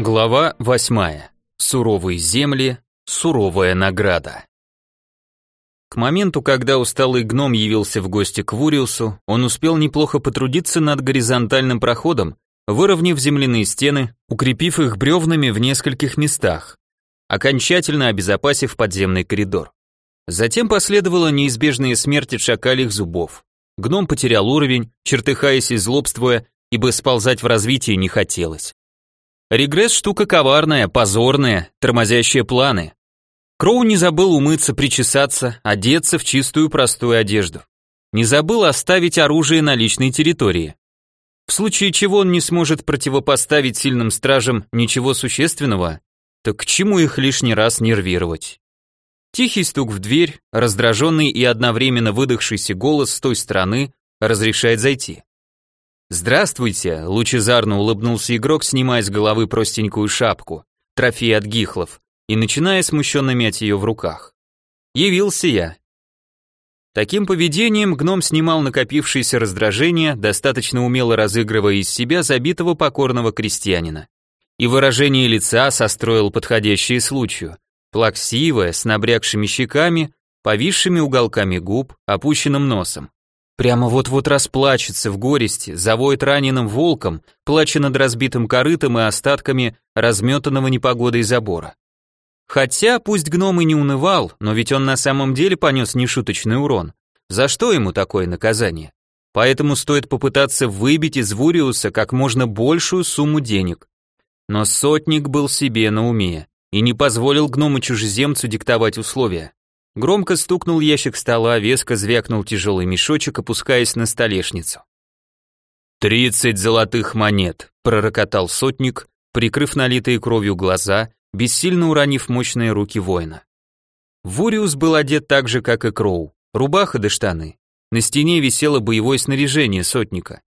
Глава восьмая. Суровые земли, суровая награда. К моменту, когда усталый гном явился в гости к Вуриусу, он успел неплохо потрудиться над горизонтальным проходом, выровняв земляные стены, укрепив их бревнами в нескольких местах, окончательно обезопасив подземный коридор. Затем последовала неизбежная смерть от шакалих зубов. Гном потерял уровень, чертыхаясь и злобствуя, ибо сползать в развитии не хотелось. Регресс штука коварная, позорная, тормозящая планы. Кроу не забыл умыться, причесаться, одеться в чистую простую одежду. Не забыл оставить оружие на личной территории. В случае чего он не сможет противопоставить сильным стражам ничего существенного, то к чему их лишний раз нервировать? Тихий стук в дверь, раздраженный и одновременно выдохшийся голос с той стороны разрешает зайти. «Здравствуйте», — лучезарно улыбнулся игрок, снимая с головы простенькую шапку, трофей от гихлов, и начиная смущенно мять ее в руках. «Явился я». Таким поведением гном снимал накопившееся раздражение, достаточно умело разыгрывая из себя забитого покорного крестьянина. И выражение лица состроил подходящее случаю. Плаксивое, с набрякшими щеками, повисшими уголками губ, опущенным носом. Прямо вот-вот расплачется в горести, завоет раненым волком, плача над разбитым корытом и остатками разметанного непогодой забора. Хотя, пусть гном и не унывал, но ведь он на самом деле понес нешуточный урон. За что ему такое наказание? Поэтому стоит попытаться выбить из Вуриуса как можно большую сумму денег. Но сотник был себе на уме и не позволил гному-чужеземцу диктовать условия. Громко стукнул ящик стола, веско звякнул тяжелый мешочек, опускаясь на столешницу. «Тридцать золотых монет», — пророкотал сотник, прикрыв налитые кровью глаза, бессильно уронив мощные руки воина. Вуриус был одет так же, как и Кроу, рубаха да штаны. На стене висело боевое снаряжение сотника.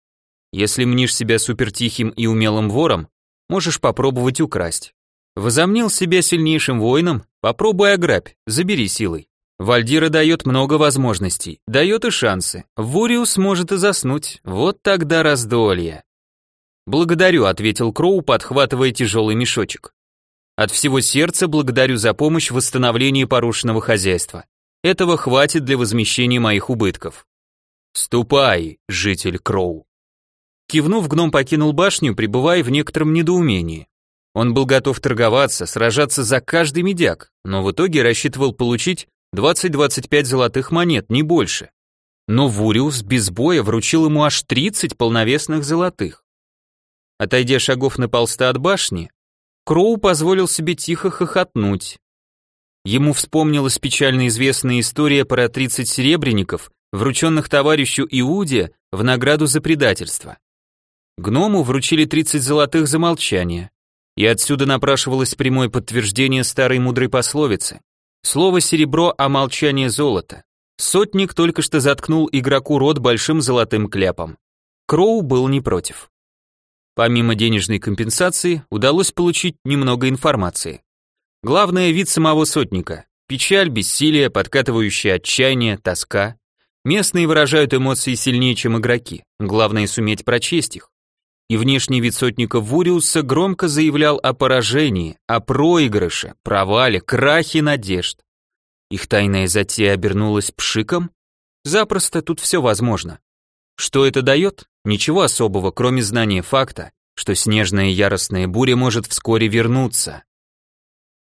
Если мнишь себя супертихим и умелым вором, можешь попробовать украсть. Возомнил себя сильнейшим воином, попробуй ограбь, забери силой. Вальдира дает много возможностей, дает и шансы. Вуриус может и заснуть, вот тогда раздолье. «Благодарю», — ответил Кроу, подхватывая тяжелый мешочек. «От всего сердца благодарю за помощь в восстановлении порушенного хозяйства. Этого хватит для возмещения моих убытков». «Ступай, житель Кроу». Кивнув, гном покинул башню, пребывая в некотором недоумении. Он был готов торговаться, сражаться за каждый медяк, но в итоге рассчитывал получить 20-25 золотых монет, не больше. Но Вуриус без боя вручил ему аж 30 полновесных золотых. Отойдя шагов на полста от башни, Кроу позволил себе тихо хохотнуть. Ему вспомнилась печально известная история про 30 серебряников, врученных товарищу Иуде в награду за предательство. Гному вручили 30 золотых за молчание, и отсюда напрашивалось прямое подтверждение старой мудрой пословицы. Слово «серебро», а молчание «золото». Сотник только что заткнул игроку рот большим золотым кляпом. Кроу был не против. Помимо денежной компенсации, удалось получить немного информации. Главное вид самого сотника. Печаль, бессилие, подкатывающее отчаяние, тоска. Местные выражают эмоции сильнее, чем игроки. Главное суметь прочесть их. И внешний вид сотника Вуриуса громко заявлял о поражении, о проигрыше, провале, крахе надежд. Их тайная затея обернулась пшиком? Запросто тут все возможно. Что это дает? Ничего особого, кроме знания факта, что снежная яростная буря может вскоре вернуться.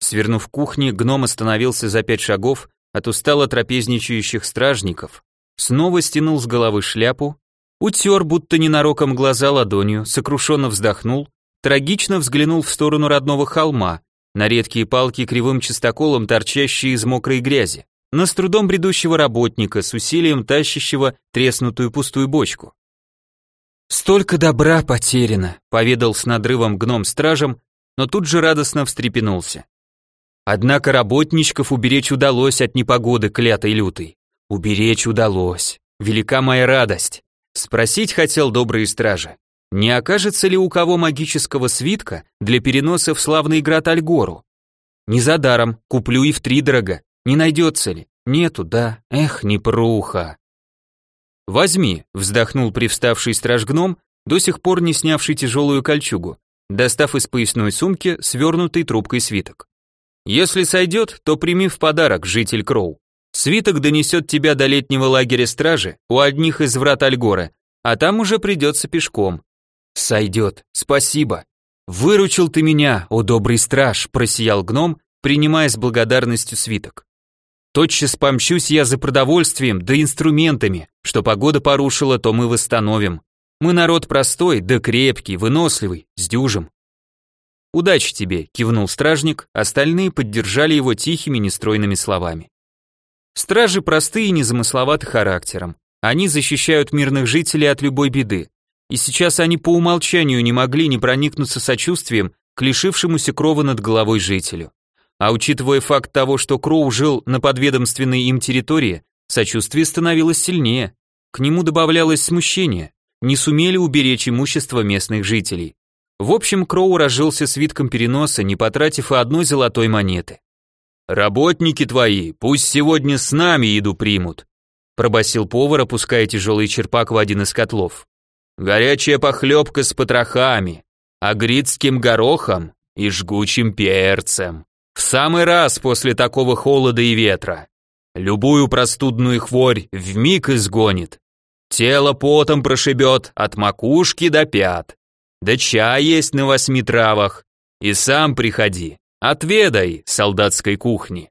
Свернув кухни, гном остановился за пять шагов от устало трапезничающих стражников, снова стянул с головы шляпу Утер, будто ненароком глаза ладонью, сокрушенно вздохнул, трагично взглянул в сторону родного холма, на редкие палки кривым чистоколом, торчащие из мокрой грязи, на с трудом бредущего работника, с усилием тащащего треснутую пустую бочку. «Столько добра потеряно», — поведал с надрывом гном-стражем, но тут же радостно встрепенулся. Однако работничков уберечь удалось от непогоды клятой лютой. Уберечь удалось. Велика моя радость. Спросить хотел добрые стражи, не окажется ли у кого магического свитка для переноса в славный град Альгору? Не за даром, куплю и в три дорого. Не найдется ли? Нету, да. Эх, непруха. Возьми, вздохнул привставший страж-гном, до сих пор не снявший тяжелую кольчугу. достав из поясной сумки свернутый трубкой свиток. Если сойдет, то прими в подарок, житель Кроу. Свиток донесет тебя до летнего лагеря стражи у одних из врат Альгора, а там уже придется пешком. Сойдет, спасибо. Выручил ты меня, о добрый страж, просиял гном, принимая с благодарностью свиток. Тотчас помчусь я за продовольствием да инструментами, что погода порушила, то мы восстановим. Мы народ простой, да крепкий, выносливый, с дюжем. Удачи тебе, кивнул стражник, остальные поддержали его тихими нестройными словами. Стражи простые и незамысловаты характером. Они защищают мирных жителей от любой беды. И сейчас они по умолчанию не могли не проникнуться сочувствием к лишившемуся крова над головой жителю. А учитывая факт того, что Кроу жил на подведомственной им территории, сочувствие становилось сильнее. К нему добавлялось смущение. Не сумели уберечь имущество местных жителей. В общем, Кроу разжился свитком переноса, не потратив и одной золотой монеты. «Работники твои, пусть сегодня с нами еду примут», пробасил повар, опуская тяжелый черпак в один из котлов. «Горячая похлебка с потрохами, агритским горохом и жгучим перцем. В самый раз после такого холода и ветра. Любую простудную хворь вмиг изгонит. Тело потом прошибет от макушки до пят. Да чай есть на восьми травах. И сам приходи, Отведай солдатской кухни.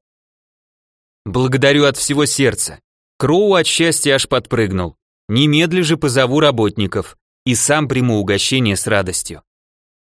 Благодарю от всего сердца. Кроу от счастья аж подпрыгнул. Немедли же позову работников и сам приму угощение с радостью.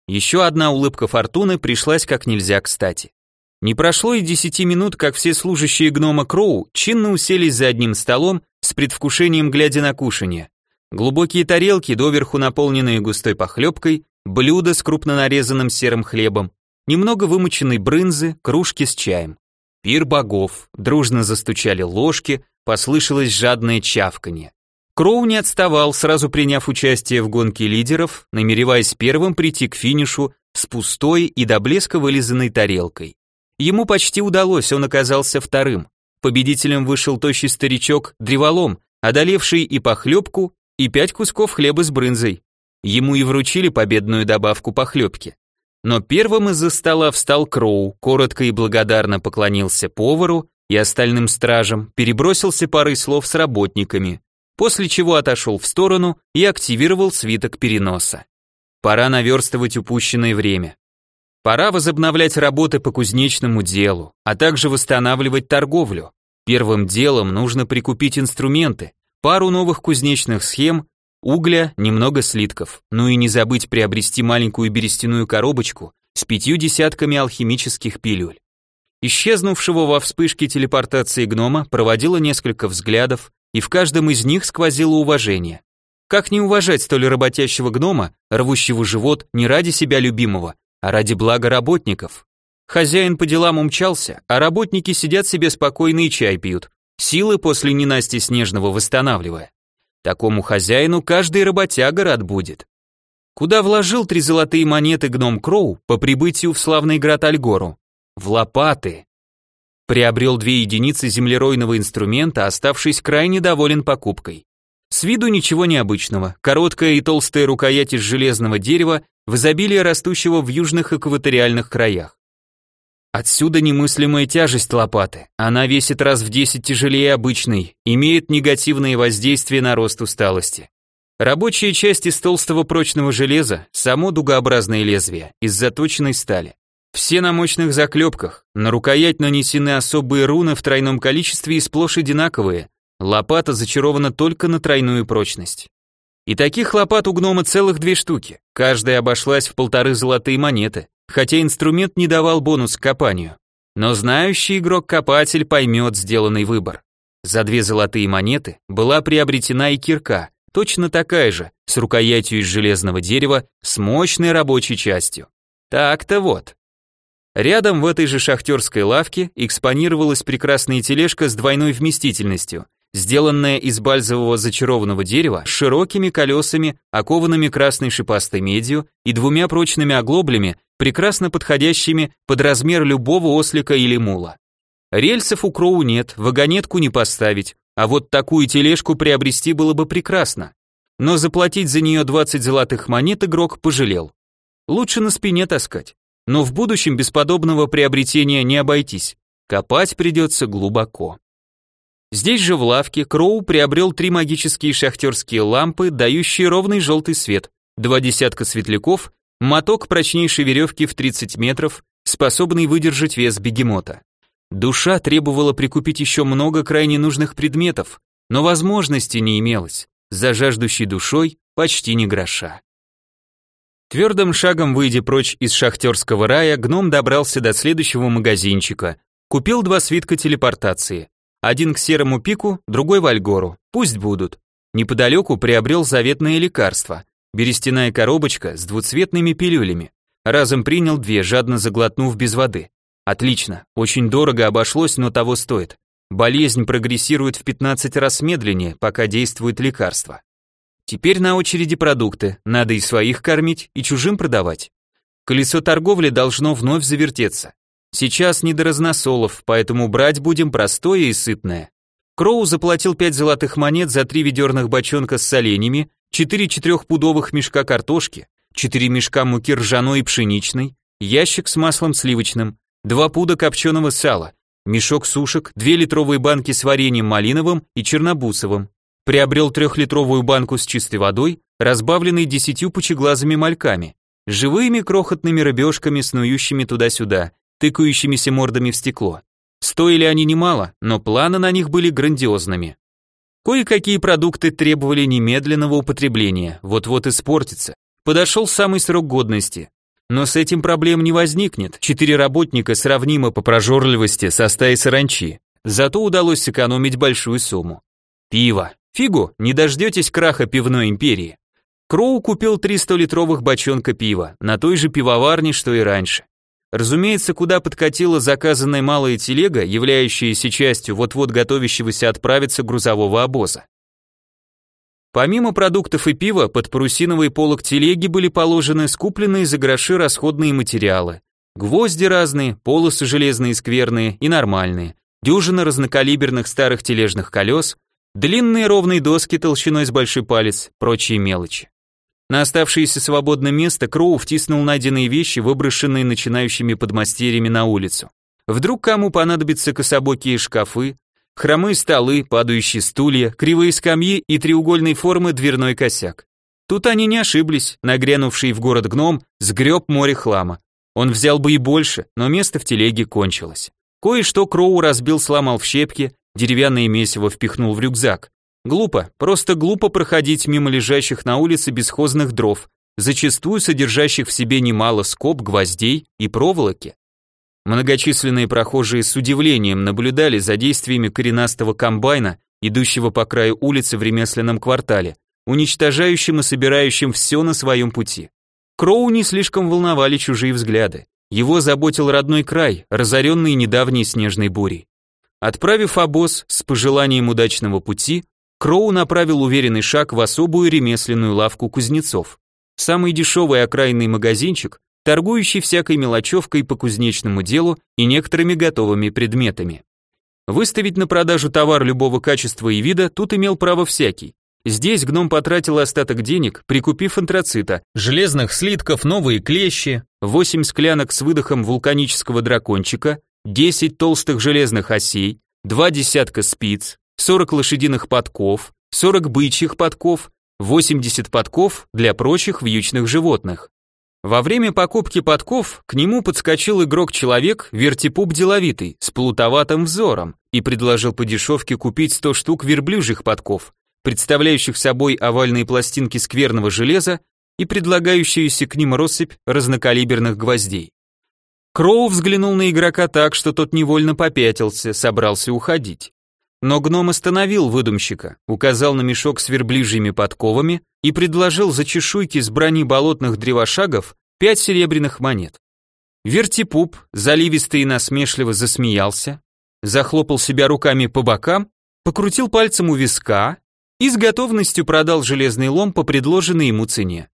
Еще одна улыбка фортуны пришлась как нельзя кстати. Не прошло и десяти минут, как все служащие гнома Кроу чинно уселись за одним столом с предвкушением глядя на кушанье. Глубокие тарелки, доверху наполненные густой похлебкой, блюда с крупно нарезанным серым хлебом, немного вымоченной брынзы, кружки с чаем. Пир богов, дружно застучали ложки, послышалось жадное чавканье. Кроу не отставал, сразу приняв участие в гонке лидеров, намереваясь первым прийти к финишу с пустой и до блеска вылизанной тарелкой. Ему почти удалось, он оказался вторым. Победителем вышел тощий старичок, древолом, одолевший и похлебку, и пять кусков хлеба с брынзой. Ему и вручили победную добавку похлебки. Но первым из-за стола встал Кроу, коротко и благодарно поклонился повару и остальным стражам, перебросился парой слов с работниками, после чего отошел в сторону и активировал свиток переноса. Пора наверстывать упущенное время. Пора возобновлять работы по кузнечному делу, а также восстанавливать торговлю. Первым делом нужно прикупить инструменты, пару новых кузнечных схем угля, немного слитков, ну и не забыть приобрести маленькую берестяную коробочку с пятью десятками алхимических пилюль. Исчезнувшего во вспышке телепортации гнома проводила несколько взглядов, и в каждом из них сквозило уважение. Как не уважать столь работящего гнома, рвущего живот не ради себя любимого, а ради блага работников? Хозяин по делам умчался, а работники сидят себе спокойно и чай пьют, силы после ненасти снежного восстанавливая. Такому хозяину каждый работяга рад будет. Куда вложил три золотые монеты гном Кроу по прибытию в славный град Альгору? В лопаты. Приобрел две единицы землеройного инструмента, оставшись крайне доволен покупкой. С виду ничего необычного. Короткая и толстая рукоять из железного дерева в изобилии растущего в южных экваториальных краях. Отсюда немыслимая тяжесть лопаты. Она весит раз в 10 тяжелее обычной, имеет негативное воздействие на рост усталости. Рабочая часть из толстого прочного железа, само дугообразное лезвие, из заточенной стали. Все на мощных заклепках, на рукоять нанесены особые руны в тройном количестве и сплошь одинаковые. Лопата зачарована только на тройную прочность. И таких лопат у гнома целых две штуки, каждая обошлась в полторы золотые монеты хотя инструмент не давал бонус к копанию. Но знающий игрок-копатель поймет сделанный выбор. За две золотые монеты была приобретена и кирка, точно такая же, с рукоятью из железного дерева, с мощной рабочей частью. Так-то вот. Рядом в этой же шахтерской лавке экспонировалась прекрасная тележка с двойной вместительностью, сделанная из бальзового зачарованного дерева с широкими колесами, окованными красной шипастой медью и двумя прочными оглоблями, прекрасно подходящими под размер любого ослика или мула. Рельсов у Кроу нет, вагонетку не поставить, а вот такую тележку приобрести было бы прекрасно. Но заплатить за нее 20 золотых монет игрок пожалел. Лучше на спине таскать. Но в будущем без подобного приобретения не обойтись. Копать придется глубоко. Здесь же в лавке Кроу приобрел три магические шахтерские лампы, дающие ровный желтый свет, два десятка светляков, моток прочнейшей веревки в 30 метров, способный выдержать вес бегемота. Душа требовала прикупить еще много крайне нужных предметов, но возможности не имелось. За жаждущей душой почти ни гроша. Твердым шагом выйдя прочь из шахтерского рая, гном добрался до следующего магазинчика, купил два свитка телепортации. Один к серому пику, другой в Альгору. Пусть будут. Неподалеку приобрел заветное лекарство. Берестяная коробочка с двуцветными пилюлями. Разом принял две, жадно заглотнув без воды. Отлично, очень дорого обошлось, но того стоит. Болезнь прогрессирует в 15 раз медленнее, пока действует лекарство. Теперь на очереди продукты, надо и своих кормить, и чужим продавать. Колесо торговли должно вновь завертеться. Сейчас не до разносолов, поэтому брать будем простое и сытное. Кроу заплатил 5 золотых монет за три ведерных бочонка с соленьями, 4 четырехпудовых мешка картошки, 4 мешка муки ржаной и пшеничной, ящик с маслом сливочным, два пуда копченого сала, мешок сушек, две литровые банки с вареньем малиновым и чернобусовым. Приобрел трехлитровую банку с чистой водой, разбавленной десятью пучеглазыми мальками, живыми крохотными рыбешками, снующими туда-сюда, тыкающимися мордами в стекло. Стоили они немало, но планы на них были грандиозными. Кое-какие продукты требовали немедленного употребления, вот-вот испортится. Подошел самый срок годности. Но с этим проблем не возникнет. Четыре работника сравнимы по прожорливости со стаей саранчи. Зато удалось сэкономить большую сумму. Пиво. Фигу, не дождетесь краха пивной империи. Кроу купил 300-литровых бочонка пива, на той же пивоварне, что и раньше. Разумеется, куда подкатила заказанная малая телега, являющаяся частью вот-вот готовящегося отправиться грузового обоза. Помимо продуктов и пива, под парусиновый полок телеги были положены скупленные за гроши расходные материалы. Гвозди разные, полосы железные скверные и нормальные, дюжина разнокалиберных старых тележных колес, длинные ровные доски толщиной с большой палец, прочие мелочи. На оставшееся свободное место Кроу втиснул найденные вещи, выброшенные начинающими подмастерьями на улицу. Вдруг кому понадобятся кособокие шкафы, Хромые столы, падающие стулья, кривые скамьи и треугольной формы дверной косяк. Тут они не ошиблись, нагрянувший в город гном сгреб море хлама. Он взял бы и больше, но место в телеге кончилось. Кое-что Кроу разбил, сломал в щепки, деревянное месиво впихнул в рюкзак. Глупо, просто глупо проходить мимо лежащих на улице бесхозных дров, зачастую содержащих в себе немало скоб, гвоздей и проволоки. Многочисленные прохожие с удивлением наблюдали за действиями коренастого комбайна, идущего по краю улицы в ремесленном квартале, уничтожающим и собирающим все на своем пути. Кроу не слишком волновали чужие взгляды. Его заботил родной край, разоренный недавней снежной бурей. Отправив обоз с пожеланием удачного пути, Кроу направил уверенный шаг в особую ремесленную лавку кузнецов. Самый дешевый окраинный магазинчик, торгующий всякой мелочевкой по кузнечному делу и некоторыми готовыми предметами. Выставить на продажу товар любого качества и вида тут имел право всякий. Здесь гном потратил остаток денег, прикупив антрацита, железных слитков, новые клещи, 8 склянок с выдохом вулканического дракончика, 10 толстых железных осей, два десятка спиц, 40 лошадиных подков, 40 бычьих подков, 80 подков для прочих вьючных животных. Во время покупки подков к нему подскочил игрок-человек, вертипуп деловитый, с плутоватым взором, и предложил по дешевке купить 100 штук верблюжьих подков, представляющих собой овальные пластинки скверного железа и предлагающуюся к ним россыпь разнокалиберных гвоздей. Кроу взглянул на игрока так, что тот невольно попятился, собрался уходить. Но гном остановил выдумщика, указал на мешок с верблюжьими подковами и предложил за чешуйки с брони болотных древошагов пять серебряных монет. Вертипуп заливисто и насмешливо засмеялся, захлопал себя руками по бокам, покрутил пальцем у виска и с готовностью продал железный лом по предложенной ему цене.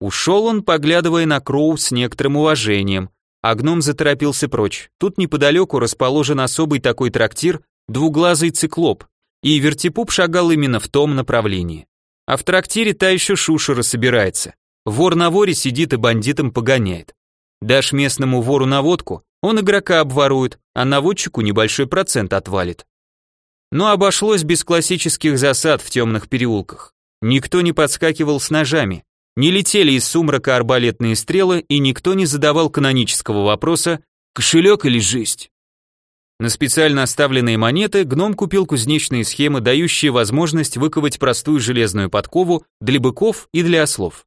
Ушел он, поглядывая на Кроу с некоторым уважением, а гном заторопился прочь. Тут неподалеку расположен особый такой трактир, двуглазый циклоп, и вертипуп шагал именно в том направлении. А в трактире та еще шушера собирается. Вор на воре сидит и бандитам погоняет. Дашь местному вору наводку, он игрока обворует, а наводчику небольшой процент отвалит. Но обошлось без классических засад в темных переулках. Никто не подскакивал с ножами, не летели из сумрака арбалетные стрелы, и никто не задавал канонического вопроса «кошелек или жизнь?». На специально оставленные монеты гном купил кузнечные схемы, дающие возможность выковать простую железную подкову для быков и для ослов.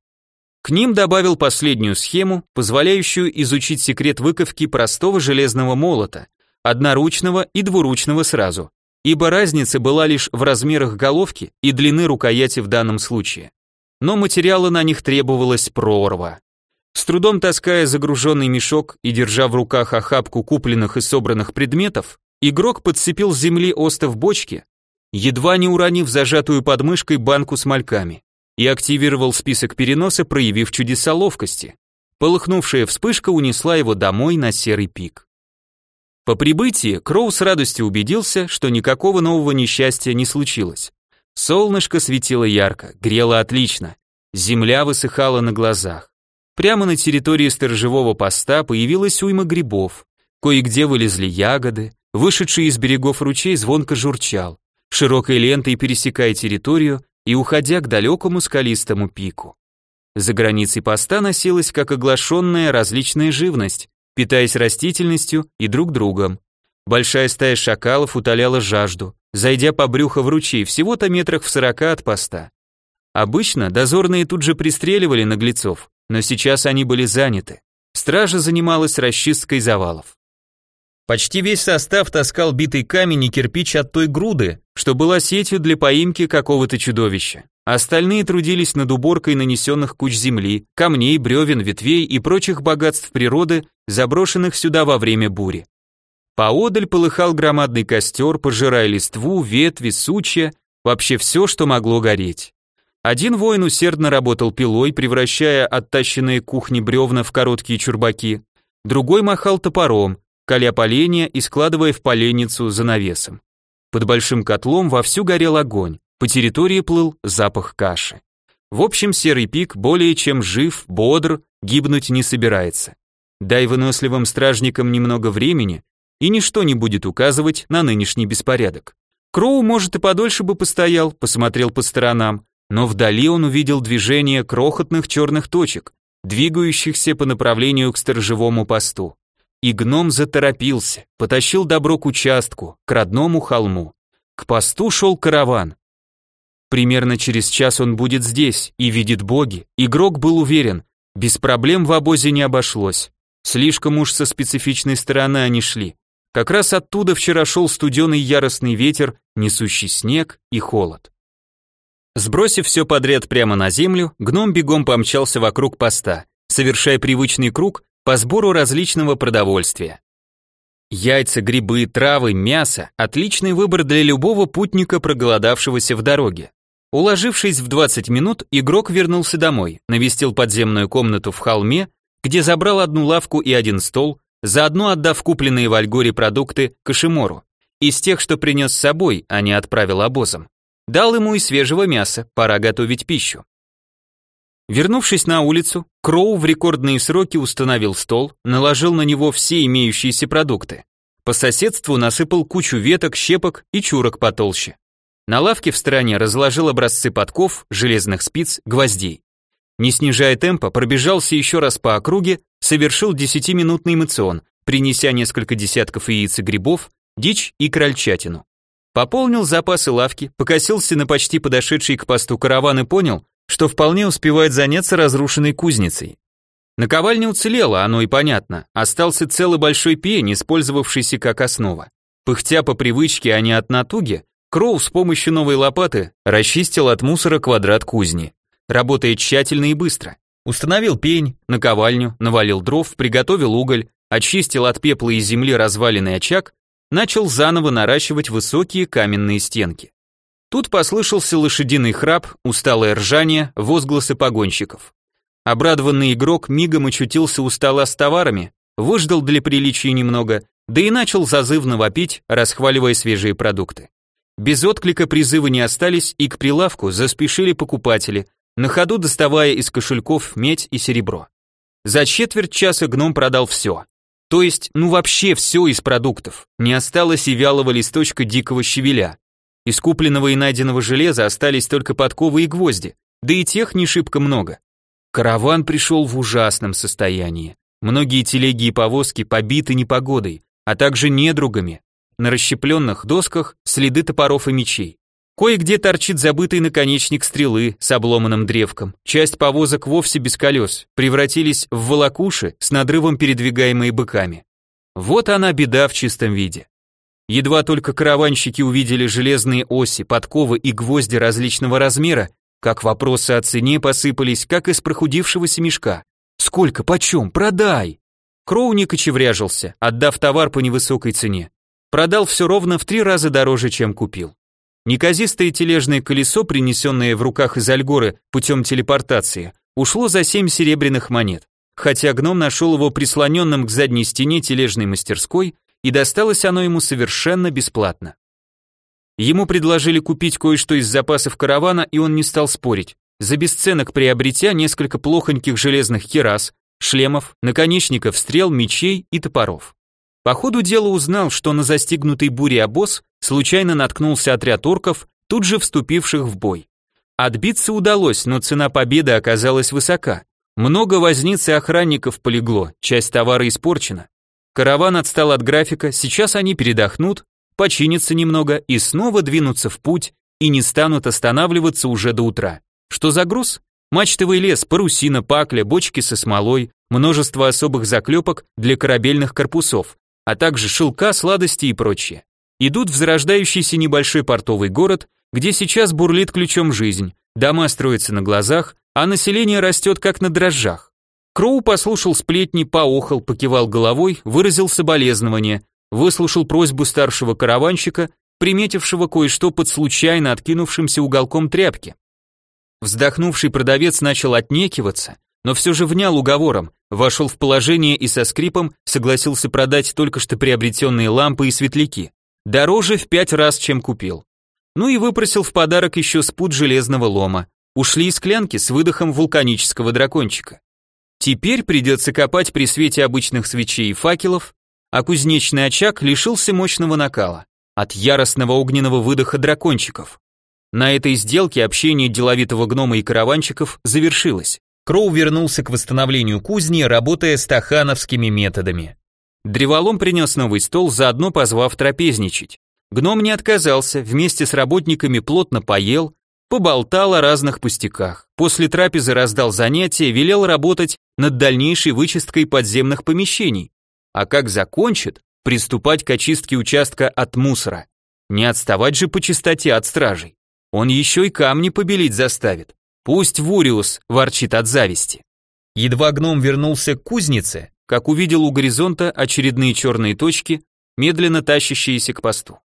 К ним добавил последнюю схему, позволяющую изучить секрет выковки простого железного молота, одноручного и двуручного сразу, ибо разница была лишь в размерах головки и длины рукояти в данном случае. Но материала на них требовалось прорва. С трудом таская загруженный мешок и держа в руках охапку купленных и собранных предметов, игрок подцепил с земли остов бочки, едва не уронив зажатую подмышкой банку с мальками, и активировал список переноса, проявив чудеса ловкости. Полыхнувшая вспышка унесла его домой на серый пик. По прибытии Кроу с радостью убедился, что никакого нового несчастья не случилось. Солнышко светило ярко, грело отлично, земля высыхала на глазах. Прямо на территории сторожевого поста появилась уйма грибов, кое-где вылезли ягоды, вышедший из берегов ручей звонко журчал, широкой лентой пересекая территорию и уходя к далекому скалистому пику. За границей поста носилась как оглашенная различная живность, питаясь растительностью и друг другом. Большая стая шакалов утоляла жажду, зайдя по брюхо в ручей всего-то метрах в сорока от поста. Обычно дозорные тут же пристреливали наглецов, но сейчас они были заняты. Стража занималась расчисткой завалов. Почти весь состав таскал битый камень и кирпич от той груды, что была сетью для поимки какого-то чудовища. Остальные трудились над уборкой нанесенных куч земли, камней, бревен, ветвей и прочих богатств природы, заброшенных сюда во время бури. Поодаль полыхал громадный костер, пожирая листву, ветви, сучья, вообще все, что могло гореть. Один воин усердно работал пилой, превращая оттащенные кухни бревна в короткие чурбаки, другой махал топором, коля поленья и складывая в поленницу за навесом. Под большим котлом вовсю горел огонь. По территории плыл запах каши. В общем, серый пик более чем жив, бодр, гибнуть не собирается. Дай выносливым стражникам немного времени, и ничто не будет указывать на нынешний беспорядок. Кроу, может, и подольше бы постоял, посмотрел по сторонам, но вдали он увидел движение крохотных черных точек, двигающихся по направлению к сторожевому посту. И гном заторопился, потащил добро к участку, к родному холму. К посту шел караван, Примерно через час он будет здесь и видит боги. Игрок был уверен, без проблем в обозе не обошлось. Слишком уж со специфичной стороны они шли. Как раз оттуда вчера шел студеный яростный ветер, несущий снег и холод. Сбросив все подряд прямо на землю, гном бегом помчался вокруг поста, совершая привычный круг по сбору различного продовольствия. Яйца, грибы, травы, мясо – отличный выбор для любого путника, проголодавшегося в дороге. Уложившись в 20 минут, игрок вернулся домой, навестил подземную комнату в холме, где забрал одну лавку и один стол, заодно отдав купленные в Альгоре продукты Кашимору, из тех, что принес с собой, а не отправил обозом. Дал ему и свежего мяса, пора готовить пищу. Вернувшись на улицу, Кроу в рекордные сроки установил стол, наложил на него все имеющиеся продукты. По соседству насыпал кучу веток, щепок и чурок потолще. На лавке в стороне разложил образцы подков, железных спиц, гвоздей. Не снижая темпа, пробежался еще раз по округе, совершил десятиминутный мацион, принеся несколько десятков яиц и грибов, дичь и крольчатину. Пополнил запасы лавки, покосился на почти подошедший к посту караван и понял, что вполне успевает заняться разрушенной кузницей. Наковальня уцелела, оно и понятно, остался целый большой пень, использовавшийся как основа. Пыхтя по привычке, а не от натуги, Кроу с помощью новой лопаты расчистил от мусора квадрат кузни. Работает тщательно и быстро. Установил пень, наковальню, навалил дров, приготовил уголь, очистил от пепла и земли разваленный очаг, начал заново наращивать высокие каменные стенки. Тут послышался лошадиный храп, усталое ржание, возгласы погонщиков. Обрадованный игрок мигом очутился у стола с товарами, выждал для приличия немного, да и начал зазывно вопить, расхваливая свежие продукты. Без отклика призывы не остались, и к прилавку заспешили покупатели, на ходу доставая из кошельков медь и серебро. За четверть часа гном продал все. То есть, ну вообще все из продуктов. Не осталось и вялого листочка дикого щавеля. Из купленного и найденного железа остались только подковы и гвозди, да и тех не шибко много. Караван пришел в ужасном состоянии. Многие телеги и повозки побиты непогодой, а также недругами. На расщепленных досках следы топоров и мечей. Кое-где торчит забытый наконечник стрелы с обломанным древком. Часть повозок вовсе без колес, превратились в волокуши с надрывом передвигаемые быками. Вот она беда в чистом виде. Едва только караванщики увидели железные оси, подковы и гвозди различного размера, как вопросы о цене посыпались, как из прохудившегося мешка. «Сколько? Почем? Продай!» Кроу не кочевряжился, отдав товар по невысокой цене. Продал все ровно в три раза дороже, чем купил. Неказистое тележное колесо, принесенное в руках из Альгоры путем телепортации, ушло за семь серебряных монет, хотя гном нашел его прислоненным к задней стене тележной мастерской, и досталось оно ему совершенно бесплатно. Ему предложили купить кое-что из запасов каравана, и он не стал спорить. За бесценок приобретя несколько плохоньких железных керас, шлемов, наконечников стрел, мечей и топоров. По ходу дела узнал, что на застигнутый бурей обоз случайно наткнулся отряд орков, тут же вступивших в бой. Отбиться удалось, но цена победы оказалась высока. Много возниц и охранников полегло, часть товара испорчена. Караван отстал от графика, сейчас они передохнут, починятся немного и снова двинутся в путь и не станут останавливаться уже до утра. Что за груз? Мачтовый лес, парусина, пакля, бочки со смолой, множество особых заклепок для корабельных корпусов, а также шелка, сладости и прочее. Идут в зарождающийся небольшой портовый город, где сейчас бурлит ключом жизнь, дома строятся на глазах, а население растет как на дрожжах. Кроу послушал сплетни, поохал, покивал головой, выразил соболезнование, выслушал просьбу старшего караванщика, приметившего кое-что под случайно откинувшимся уголком тряпки. Вздохнувший продавец начал отнекиваться, но все же внял уговором, вошел в положение и со скрипом согласился продать только что приобретенные лампы и светляки, дороже в пять раз, чем купил. Ну и выпросил в подарок еще спут железного лома. Ушли из клянки с выдохом вулканического дракончика. Теперь придется копать при свете обычных свечей и факелов, а кузнечный очаг лишился мощного накала от яростного огненного выдоха дракончиков. На этой сделке общение деловитого гнома и караванчиков завершилось. Кроу вернулся к восстановлению кузни, работая стахановскими методами. Древолом принес новый стол, заодно позвав трапезничать. Гном не отказался, вместе с работниками плотно поел, поболтал о разных пустяках. После трапезы раздал занятия, велел работать над дальнейшей вычисткой подземных помещений, а как закончит, приступать к очистке участка от мусора. Не отставать же по чистоте от стражей. Он еще и камни побелить заставит. Пусть Вуриус ворчит от зависти. Едва гном вернулся к кузнице, как увидел у горизонта очередные черные точки, медленно тащащиеся к посту.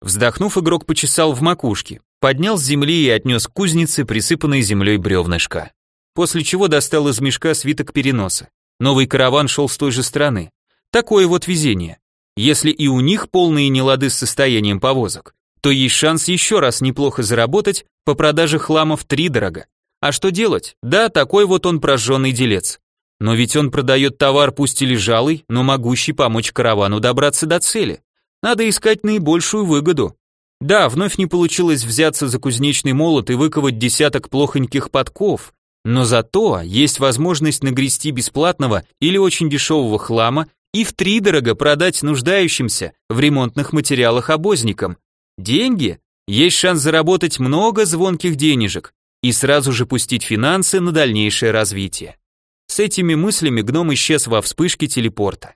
Вздохнув, игрок почесал в макушке, поднял с земли и отнес к кузнице присыпанной землей бревнышка. После чего достал из мешка свиток переноса. Новый караван шел с той же стороны. Такое вот везение. Если и у них полные нелады с состоянием повозок, то есть шанс еще раз неплохо заработать по продаже хлама в три дорого. А что делать? Да, такой вот он прожженный делец. Но ведь он продает товар пусть и лежалый, но могущий помочь каравану добраться до цели. Надо искать наибольшую выгоду. Да, вновь не получилось взяться за кузнечный молот и выковать десяток плохоньких подков, но зато есть возможность нагрести бесплатного или очень дешевого хлама и втридорого продать нуждающимся в ремонтных материалах обозникам. Деньги? Есть шанс заработать много звонких денежек и сразу же пустить финансы на дальнейшее развитие. С этими мыслями гном исчез во вспышке телепорта.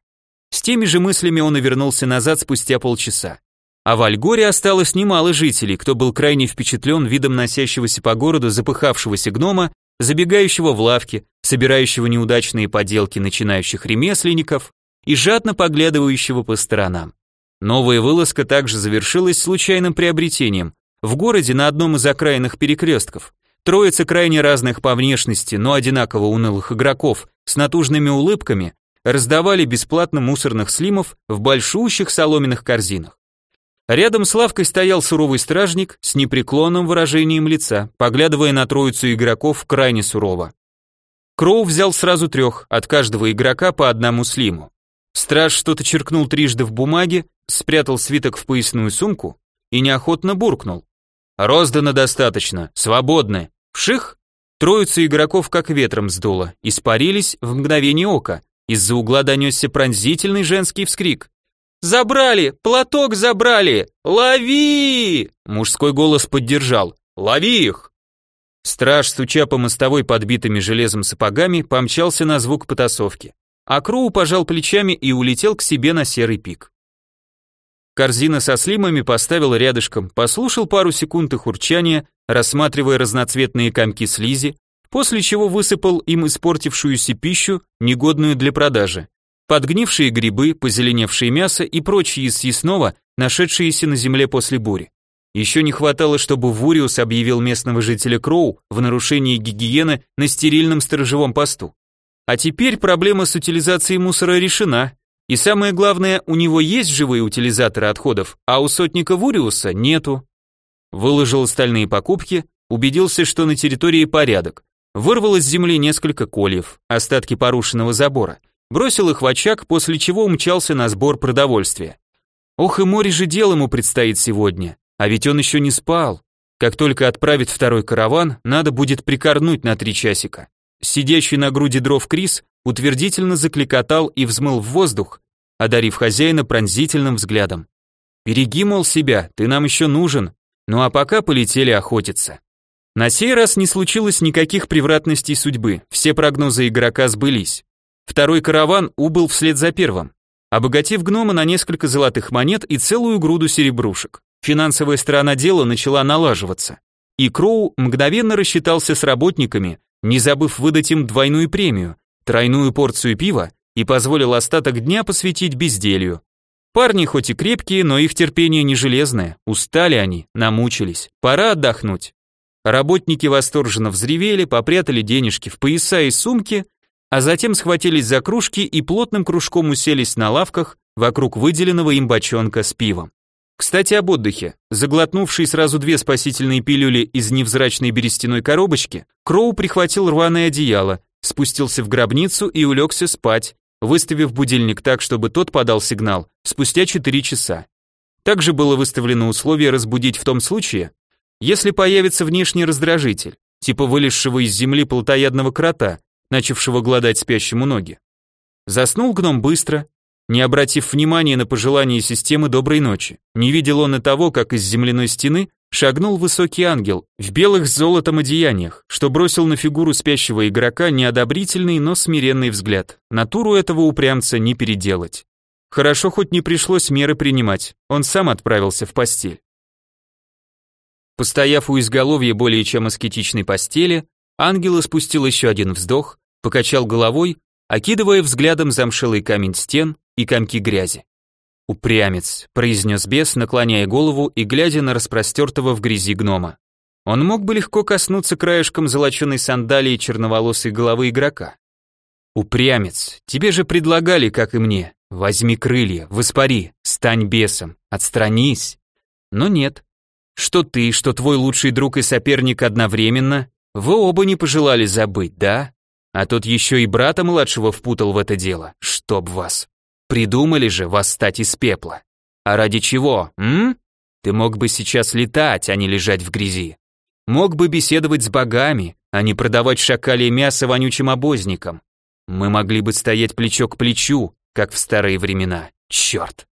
С теми же мыслями он и вернулся назад спустя полчаса. А в Альгоре осталось немало жителей, кто был крайне впечатлен видом носящегося по городу запыхавшегося гнома забегающего в лавки, собирающего неудачные поделки начинающих ремесленников и жадно поглядывающего по сторонам. Новая вылазка также завершилась случайным приобретением. В городе на одном из окраинных перекрестков троица крайне разных по внешности, но одинаково унылых игроков с натужными улыбками раздавали бесплатно мусорных слимов в большущих соломенных корзинах. Рядом с лавкой стоял суровый стражник с непреклонным выражением лица, поглядывая на троицу игроков крайне сурово. Кроу взял сразу трех, от каждого игрока по одному слиму. Страж что-то черкнул трижды в бумаге, спрятал свиток в поясную сумку и неохотно буркнул. «Роздано достаточно, свободны. Вших!» Троица игроков как ветром сдуло, испарились в мгновение ока. Из-за угла донесся пронзительный женский вскрик. Забрали! Платок забрали! Лови!» Мужской голос поддержал. «Лови их!» Страж, стуча по мостовой подбитыми железом сапогами, помчался на звук потасовки. А Кроу пожал плечами и улетел к себе на серый пик. Корзина со слимами поставил рядышком, послушал пару секунд их урчания, рассматривая разноцветные комки слизи, после чего высыпал им испортившуюся пищу, негодную для продажи подгнившие грибы, позеленевшее мясо и прочие из съестного, нашедшиеся на земле после бури. Еще не хватало, чтобы Вуриус объявил местного жителя Кроу в нарушении гигиены на стерильном сторожевом посту. А теперь проблема с утилизацией мусора решена, и самое главное, у него есть живые утилизаторы отходов, а у сотника Вуриуса нету. Выложил остальные покупки, убедился, что на территории порядок. Вырвал из земли несколько кольев, остатки порушенного забора, бросил их в очаг, после чего умчался на сбор продовольствия. Ох и море же дел ему предстоит сегодня, а ведь он еще не спал. Как только отправит второй караван, надо будет прикорнуть на три часика. Сидящий на груди дров Крис утвердительно закликотал и взмыл в воздух, одарив хозяина пронзительным взглядом. «Береги, мол, себя, ты нам еще нужен, ну а пока полетели охотиться». На сей раз не случилось никаких превратностей судьбы, все прогнозы игрока сбылись. Второй караван убыл вслед за первым, обогатив гнома на несколько золотых монет и целую груду серебрушек. Финансовая сторона дела начала налаживаться. И Кроу мгновенно рассчитался с работниками, не забыв выдать им двойную премию, тройную порцию пива и позволил остаток дня посвятить безделью. Парни хоть и крепкие, но их терпение не железное, устали они, намучились, пора отдохнуть. Работники восторженно взревели, попрятали денежки в пояса и сумки а затем схватились за кружки и плотным кружком уселись на лавках вокруг выделенного им бочонка с пивом. Кстати, об отдыхе. Заглотнувший сразу две спасительные пилюли из невзрачной берестяной коробочки, Кроу прихватил рваное одеяло, спустился в гробницу и улегся спать, выставив будильник так, чтобы тот подал сигнал спустя 4 часа. Также было выставлено условие разбудить в том случае, если появится внешний раздражитель, типа вылезшего из земли плотоядного крота, начавшего гладать спящему ноги. Заснул гном быстро, не обратив внимания на пожелание системы доброй ночи. Не видел он и того, как из земляной стены шагнул высокий ангел в белых с золотом одеяниях, что бросил на фигуру спящего игрока неодобрительный, но смиренный взгляд. Натуру этого упрямца не переделать. Хорошо хоть не пришлось меры принимать, он сам отправился в постель. Постояв у изголовья более чем аскетичной постели, Ангел испустил еще один вздох, покачал головой, окидывая взглядом замшелый камень стен и комки грязи. «Упрямец», — произнес бес, наклоняя голову и глядя на распростертого в грязи гнома. Он мог бы легко коснуться краешком золоченой сандалии черноволосой головы игрока. «Упрямец, тебе же предлагали, как и мне. Возьми крылья, воспари, стань бесом, отстранись». Но нет. Что ты, что твой лучший друг и соперник одновременно, вы оба не пожелали забыть, да? А тут еще и брата младшего впутал в это дело. Чтоб вас. Придумали же восстать из пепла. А ради чего, м? Ты мог бы сейчас летать, а не лежать в грязи. Мог бы беседовать с богами, а не продавать шакале мясо вонючим обозникам. Мы могли бы стоять плечо к плечу, как в старые времена. Черт.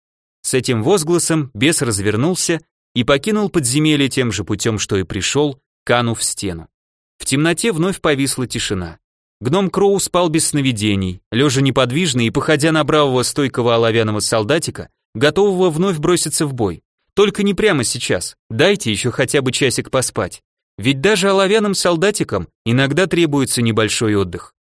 С этим возгласом бес развернулся и покинул подземелье тем же путем, что и пришел, канув в стену. В темноте вновь повисла тишина. Гном Кроу спал без сновидений, лежа неподвижно и походя на бравого стойкого оловянного солдатика, готового вновь броситься в бой. Только не прямо сейчас, дайте еще хотя бы часик поспать. Ведь даже оловянным солдатикам иногда требуется небольшой отдых.